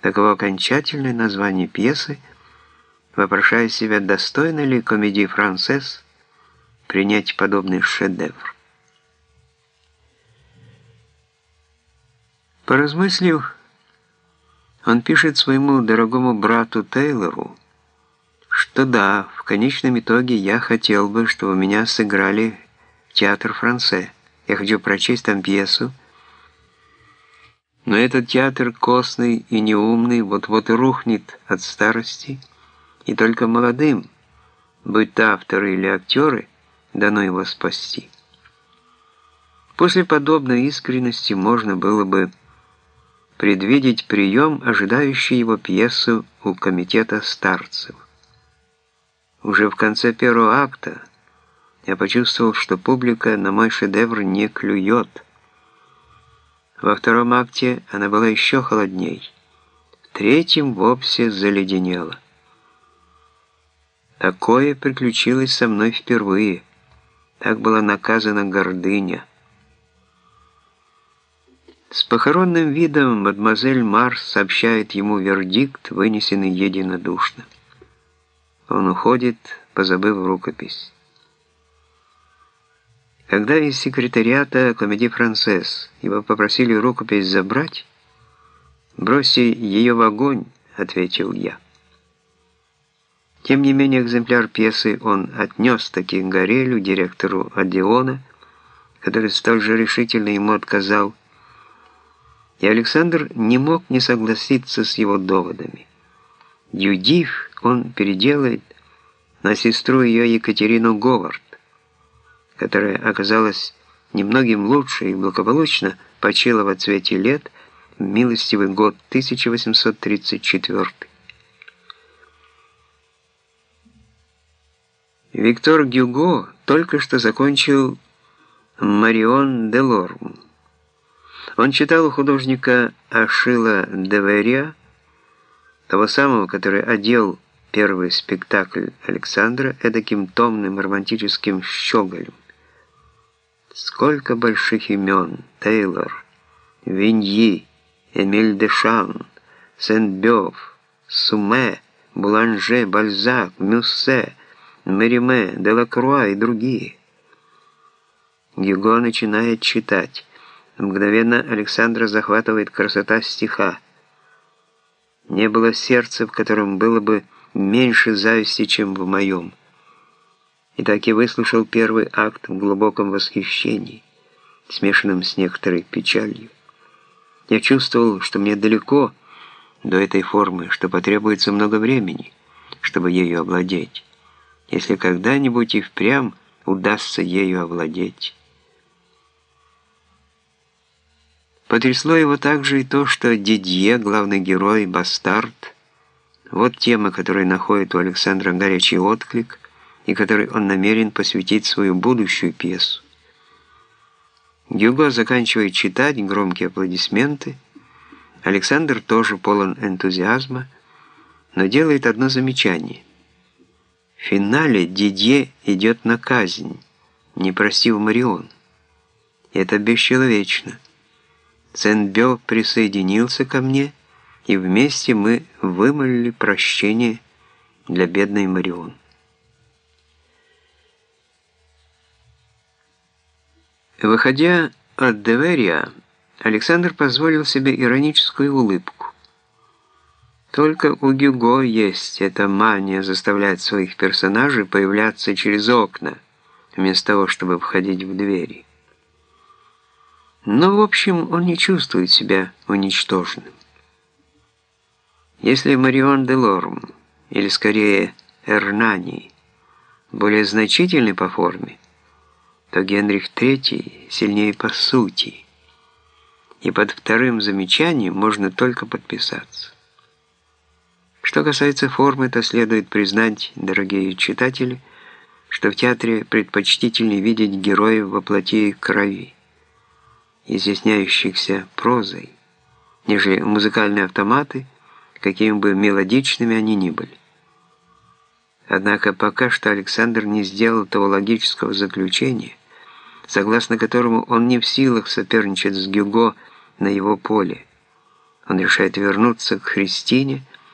Таково окончательное название пьесы, вопрошая себя, достойно ли комедии «Францесс» принять подобный шедевр. Поразмыслив, он пишет своему дорогому брату Тейлору, что да, в конечном итоге я хотел бы, чтобы меня сыграли в театр Франце. Я хочу прочесть там пьесу, но этот театр костный и неумный вот-вот рухнет от старости, и только молодым, будь то авторы или актеры, дано его спасти. После подобной искренности можно было бы предвидеть прием, ожидающий его пьесу у комитета старцев. Уже в конце первого акта я почувствовал, что публика на мой шедевр не клюет – во втором акте она была еще холодней. В третьем вовсе заледенела. Такое приключилось со мной впервые. Так была наказана гордыня. С похоронным видом мадемуазель Марс сообщает ему вердикт, вынесенный единодушно. Он уходит, позабыв рукопись. Когда из секретариата Комедии Францесс его попросили рукопись забрать, «Броси ее в огонь», — ответил я. Тем не менее, экземпляр пьесы он отнес таки Горелю, директору Одеона, который столь же решительно ему отказал, и Александр не мог не согласиться с его доводами. Юдив он переделает на сестру ее Екатерину Говард, которая оказалась немногим лучше и благополучно почила во цвете лет в милостивый год 1834. Виктор Гюго только что закончил «Марион де Лорм». Он читал у художника Ашила Деверия, того самого, который одел первый спектакль Александра эдаким томным романтическим щеголем. Сколько больших имен! Тейлор, Виньи, Эмиль Дешан, Сен-Бёв, Суме, Буланже, Бальзак, Мюссе, Мериме, Делакруа и другие. Гюго начинает читать. Мгновенно Александра захватывает красота стиха. Не было сердца, в котором было бы меньше зависти, чем в моем и так и выслушал первый акт в глубоком восхищении, смешанном с некоторой печалью. Я чувствовал, что мне далеко до этой формы, что потребуется много времени, чтобы ею овладеть, если когда-нибудь и впрямь удастся ею овладеть. Потрясло его также и то, что Дидье, главный герой, бастард, вот тема, которая находит у Александра горячий отклик – и которой он намерен посвятить свою будущую пьесу. Гюго заканчивает читать, громкие аплодисменты. Александр тоже полон энтузиазма, но делает одно замечание. В финале Дидье идет на казнь, не простив Марион. Это бесчеловечно. Ценбё присоединился ко мне, и вместе мы вымолили прощение для бедной Марион. Выходя от Деверия, Александр позволил себе ироническую улыбку. Только у Гюго есть эта мания заставлять своих персонажей появляться через окна, вместо того, чтобы входить в двери. Но, в общем, он не чувствует себя уничтоженным. Если Марион де Лорм, или скорее Эрнани, более значительный по форме, то Генрих III сильнее по сути, и под вторым замечанием можно только подписаться. Что касается формы, то следует признать, дорогие читатели, что в театре предпочтительнее видеть героев во плоти и крови, изъясняющихся прозой, нежели музыкальные автоматы, какими бы мелодичными они ни были. Однако пока что Александр не сделал того логического заключения, согласно которому он не в силах соперничать с Гюго на его поле. Он решает вернуться к Христине,